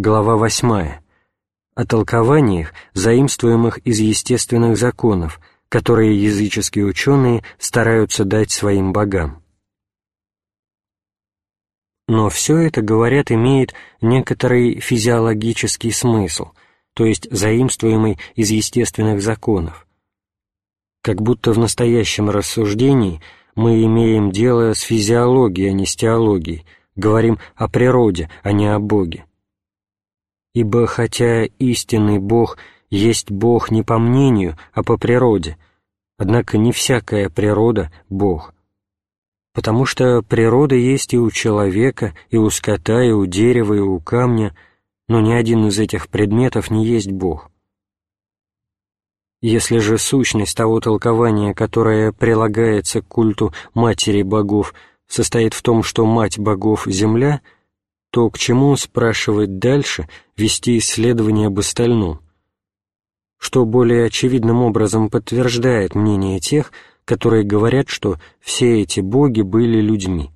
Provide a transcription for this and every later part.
Глава 8. О толкованиях, заимствуемых из естественных законов, которые языческие ученые стараются дать своим богам. Но все это, говорят, имеет некоторый физиологический смысл, то есть заимствуемый из естественных законов. Как будто в настоящем рассуждении мы имеем дело с физиологией, а не с теологией, говорим о природе, а не о Боге. Ибо хотя истинный Бог есть Бог не по мнению, а по природе, однако не всякая природа — Бог. Потому что природа есть и у человека, и у скота, и у дерева, и у камня, но ни один из этих предметов не есть Бог. Если же сущность того толкования, которое прилагается к культу матери богов, состоит в том, что мать богов — земля — то к чему, спрашивать дальше, вести исследование об остальном? Что более очевидным образом подтверждает мнение тех, которые говорят, что все эти боги были людьми.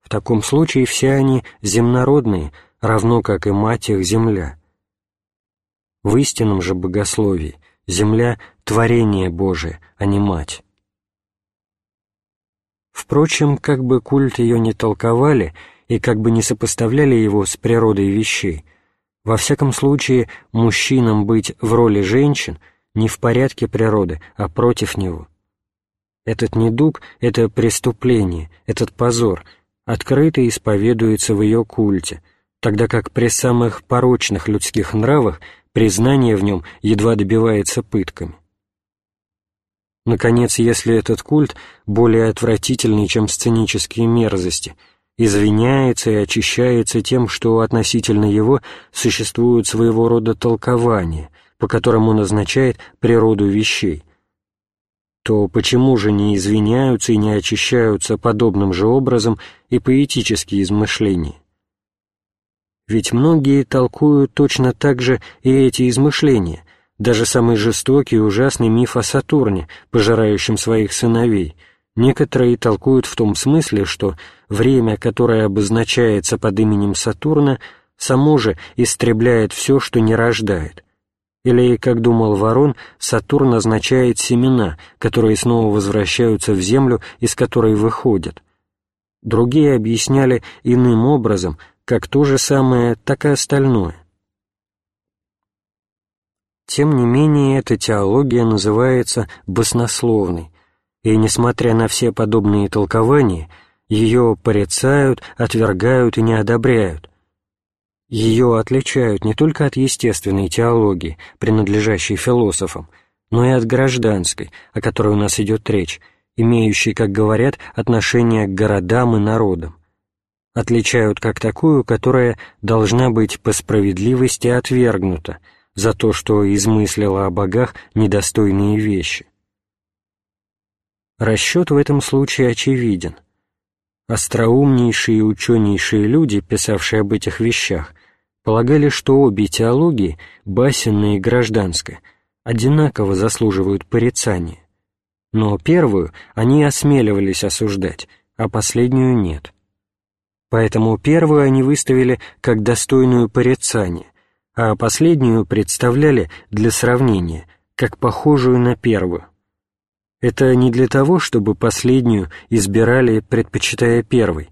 В таком случае все они земнородные, равно как и мать их земля. В истинном же богословии земля — творение Божие, а не мать. Впрочем, как бы культ ее не толковали — и как бы не сопоставляли его с природой вещей, во всяком случае мужчинам быть в роли женщин не в порядке природы, а против него. Этот недуг, это преступление, этот позор открыто исповедуется в ее культе, тогда как при самых порочных людских нравах признание в нем едва добивается пытками. Наконец, если этот культ более отвратительный, чем сценические мерзости – извиняется и очищается тем, что относительно его существуют своего рода толкования, по которым он означает природу вещей, то почему же не извиняются и не очищаются подобным же образом и поэтические измышления? Ведь многие толкуют точно так же и эти измышления, даже самый жестокий и ужасный миф о Сатурне, пожирающем своих сыновей — Некоторые толкуют в том смысле, что время, которое обозначается под именем Сатурна, само же истребляет все, что не рождает. Или, как думал Ворон, Сатурн означает семена, которые снова возвращаются в Землю, из которой выходят. Другие объясняли иным образом, как то же самое, так и остальное. Тем не менее, эта теология называется баснословной, и, несмотря на все подобные толкования, ее порицают, отвергают и не одобряют. Ее отличают не только от естественной теологии, принадлежащей философам, но и от гражданской, о которой у нас идет речь, имеющей, как говорят, отношение к городам и народам. Отличают как такую, которая должна быть по справедливости отвергнута за то, что измыслила о богах недостойные вещи. Расчет в этом случае очевиден. Остроумнейшие и ученейшие люди, писавшие об этих вещах, полагали, что обе теологии, басенная и гражданская, одинаково заслуживают порицания. Но первую они осмеливались осуждать, а последнюю нет. Поэтому первую они выставили как достойную порицания, а последнюю представляли для сравнения, как похожую на первую. Это не для того, чтобы последнюю избирали, предпочитая первой,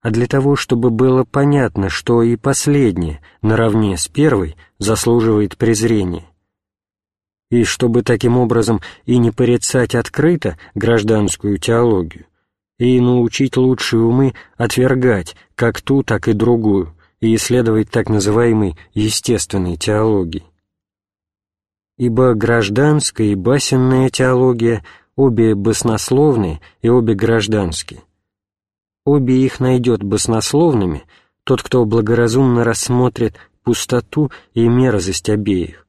а для того, чтобы было понятно, что и последняя, наравне с первой, заслуживает презрения. И чтобы таким образом и не порицать открыто гражданскую теологию, и научить лучшие умы отвергать как ту, так и другую, и исследовать так называемой естественной теологии ибо гражданская и басенная теология обе баснословные и обе гражданские. Обе их найдет баснословными тот, кто благоразумно рассмотрит пустоту и мерзость обеих.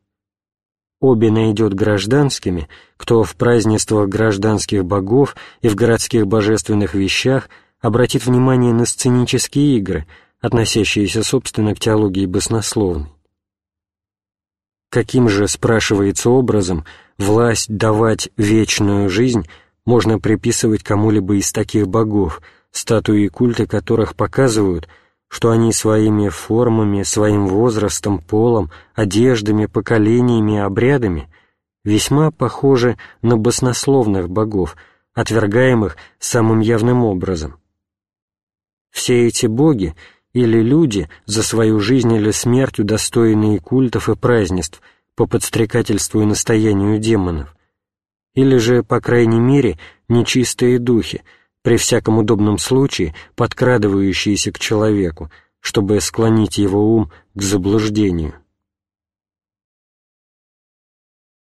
Обе найдет гражданскими, кто в празднествах гражданских богов и в городских божественных вещах обратит внимание на сценические игры, относящиеся, собственно, к теологии баснословной. Каким же, спрашивается образом, власть давать вечную жизнь можно приписывать кому-либо из таких богов, статуи и культы которых показывают, что они своими формами, своим возрастом, полом, одеждами, поколениями обрядами весьма похожи на баснословных богов, отвергаемых самым явным образом. Все эти боги или люди, за свою жизнь или смерть удостоенные культов и празднеств по подстрекательству и настоянию демонов, или же, по крайней мере, нечистые духи, при всяком удобном случае подкрадывающиеся к человеку, чтобы склонить его ум к заблуждению.